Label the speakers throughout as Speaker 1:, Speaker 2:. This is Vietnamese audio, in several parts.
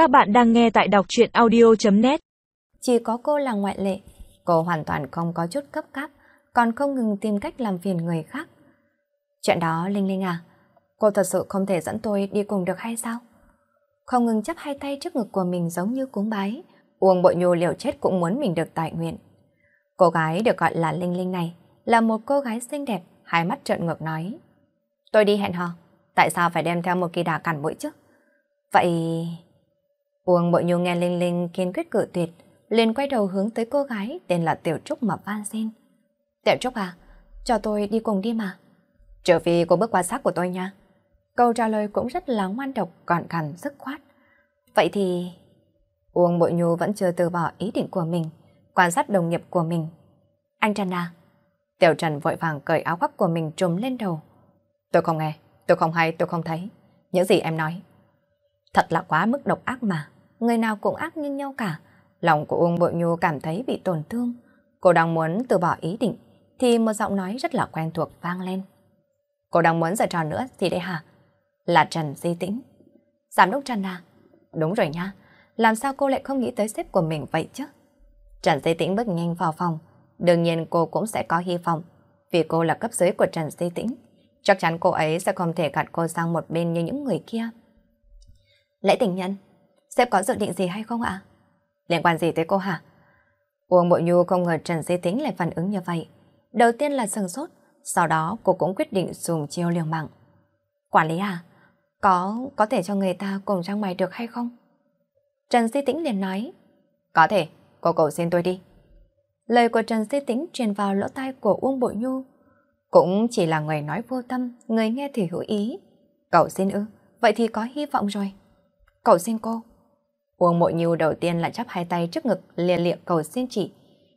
Speaker 1: Các bạn đang nghe tại đọc chuyện audio.net
Speaker 2: Chỉ có cô là ngoại lệ. Cô hoàn toàn không có chút cấp cáp, còn không ngừng tìm cách làm phiền người khác. Chuyện đó, Linh Linh à, cô thật sự không thể dẫn tôi đi cùng được hay sao? Không ngừng chấp hai tay trước ngực của mình giống như cúng bái. Uông bội nhu liều chết cũng muốn mình được tại nguyện. Cô gái được gọi là Linh Linh này là một cô gái xinh đẹp, hai mắt trợn ngược nói. Tôi đi hẹn hò, tại sao phải đem theo một kỳ đà cản mũi chứ? Vậy... Uông bội nhu nghe Linh Linh kiên quyết cự tuyệt, liền quay đầu hướng tới cô gái tên là Tiểu Trúc mà van xin. Tiểu Trúc à, cho tôi đi cùng đi mà. Trở vì cô bước qua xác của tôi nha. Câu trả lời cũng rất là ngoan độc, gọn gàng, dứt khoát. Vậy thì... Uông Bội Nhu vẫn chưa từ bỏ ý định của mình, quan sát đồng nghiệp của mình. Anh Trần à? Tiểu Trần vội vàng cởi áo khoác của mình trùm lên đầu. Tôi không nghe, tôi không hay, tôi không thấy. Những gì em nói. Thật là quá mức độc ác mà. Người nào cũng ác như nhau cả. Lòng của Uông Bội Nhu cảm thấy bị tổn thương. Cô đang muốn từ bỏ ý định, thì một giọng nói rất là quen thuộc vang lên. Cô đang muốn giở trò nữa thì đây hả? Là Trần Di Tĩnh. Giám đốc Trần à? Đúng rồi nha. Làm sao cô lại không nghĩ tới sếp của mình vậy chứ? Trần Di Tĩnh bước nhanh vào phòng. Đương nhiên cô cũng sẽ có hy vọng. Vì cô là cấp dưới của Trần Di Tĩnh. Chắc chắn cô ấy sẽ không thể gạt cô sang một bên như những người kia. Lễ tình nhân, sếp có dự định gì hay không ạ? Liên quan gì tới cô hả? Uông Bội Nhu không ngờ Trần Di Tĩnh lại phản ứng như vậy. Đầu tiên là sừng sốt, sau đó cô cũng quyết định dùng chiêu liều mạng. Quản lý à, có có thể cho người ta cùng trang mày được hay không? Trần Di Tĩnh liền nói, có thể, cô cầu xin tôi đi. Lời của Trần Di Tĩnh truyền vào lỗ tai của Uông Bội Nhu. Cũng chỉ là người nói vô tâm, người nghe thì hữu ý. Cậu xin ư, vậy thì có hy vọng rồi. Cậu xin cô. Uông Mộ Nhu đầu tiên lại chắp hai tay trước ngực liền liệng cầu xin chị.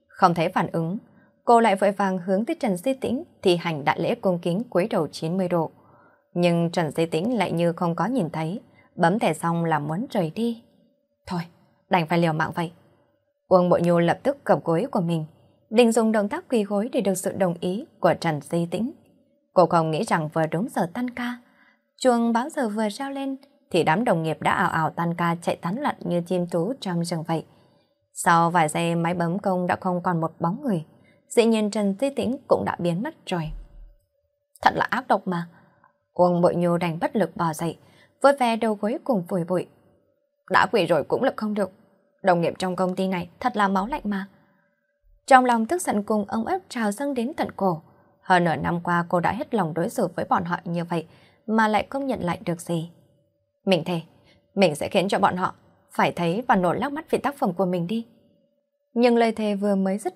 Speaker 2: Không thấy phản ứng, cô lại vội vàng hướng tới Trần Di Tĩnh thì hành đại lễ cung kính cúi đầu 90 độ. Nhưng Trần Di Tĩnh lại như không có nhìn thấy, bấm thẻ xong là muốn rời đi. Thôi, đành phải liều mạng vậy. Uông Mộ Nhu lập tức cầm gối của mình, định dùng động tác quỳ gối để được sự đồng ý của Trần Di Tĩnh. Cô không nghĩ rằng vừa đúng giờ tan ca, chuông báo giờ vừa reo lên thì đám đồng nghiệp đã ảo ảo tan ca chạy tán loạn như chim tú trong rừng vậy. Sau vài giây máy bấm công đã không còn một bóng người, dĩ nhiên Trần Tư Tĩnh cũng đã biến mất rồi. Thật là ác độc mà. Uông Bội Nhô đành bất lực bò dậy, vơi ve đầu gối cùng phủi bụi. Đã quỷ rồi cũng lực không được. Đồng nghiệp trong công ty này thật là máu lạnh mà. Trong lòng tức giận cùng ông ép trào dâng đến tận cổ. Hơn nửa năm qua cô đã hết lòng đối xử với bọn họ như vậy mà lại không nhận lại được gì. Mình thề, mình sẽ khiến cho bọn họ phải thấy và nổi lắc mắt vì tác phẩm của mình đi. Nhưng lời thề vừa mới dứt,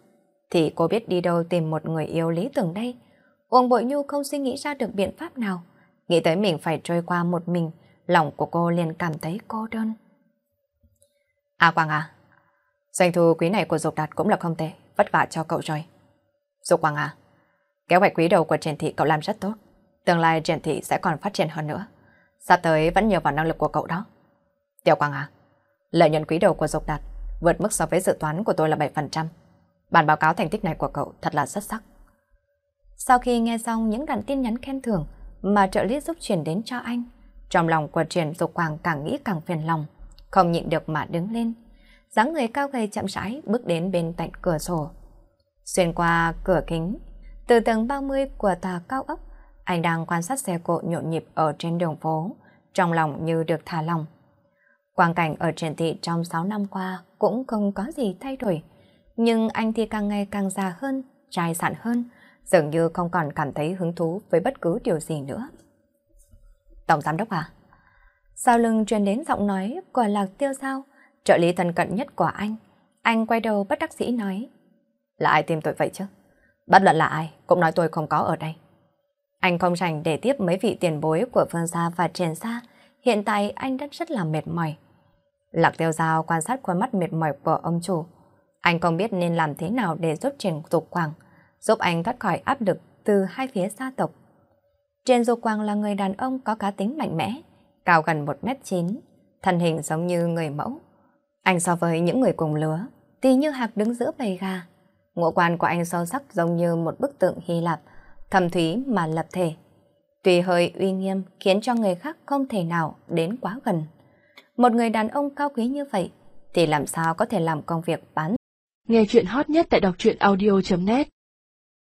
Speaker 2: thì cô biết đi đâu tìm một người yêu lý tưởng đây. Uông Bội Nhu không suy nghĩ ra được biện pháp nào. Nghĩ tới mình phải trôi qua một mình, lòng của cô liền cảm thấy cô đơn. À Quang à, doanh thu quý này của Dục Đạt cũng là không tệ, vất vả cho cậu rồi. Dục Quang à, kế hoạch quý đầu của Triển Thị cậu làm rất tốt. Tương lai Triển Thị sẽ còn phát triển hơn nữa. Sắp tới vẫn nhờ vào năng lực của cậu đó. Tiểu Quang à, lợi nhuận quý đầu của Dục Đạt vượt mức so với dự toán của tôi là 7%. Bản báo cáo thành tích này của cậu thật là xuất sắc. Sau khi nghe xong những đoạn tin nhắn khen thưởng mà trợ lý giúp chuyển đến cho anh, trong lòng của Triển Dục Quang càng nghĩ càng phiền lòng, không nhịn được mà đứng lên. dáng người cao gầy chậm rãi bước đến bên cạnh cửa sổ. Xuyên qua cửa kính, từ tầng 30 của tòa cao ốc, anh đang quan sát xe cộ nhộn nhịp ở trên đường phố, trong lòng như được thả lòng. Quang cảnh ở triển thị trong 6 năm qua cũng không có gì thay đổi, nhưng anh thì càng ngày càng già hơn, trai sạn hơn, dường như không còn cảm thấy hứng thú với bất cứ điều gì nữa. Tổng giám đốc à? Sau lưng truyền đến giọng nói của Lạc Tiêu Sao, trợ lý thân cận nhất của anh. Anh quay đầu bất đắc dĩ nói. Là ai tìm tôi vậy chứ? Bất luận là ai, cũng nói tôi không có ở đây. Anh không rảnh để tiếp mấy vị tiền bối của Phương xa và Trền xa, Hiện tại anh đã rất là mệt mỏi. Lạc Tiêu Giao quan sát khuôn mắt mệt mỏi của ông chủ. Anh không biết nên làm thế nào để giúp Trền Dục Quảng, giúp anh thoát khỏi áp lực từ hai phía gia tộc. Trền Dục Quảng là người đàn ông có cá tính mạnh mẽ, cao gần 1m9, thân hình giống như người mẫu. Anh so với những người cùng lứa, thì như hạc đứng giữa bầy gà. Ngũ quan của anh sâu sắc giống như một bức tượng Hy Lạp, thầm thúy mà lập thể. Tuy hơi uy nghiêm khiến cho người khác không thể nào đến quá gần. Một người đàn ông cao quý như vậy thì làm sao có thể làm công việc bán.
Speaker 1: Nghe chuyện hot nhất tại đọc truyện audio.net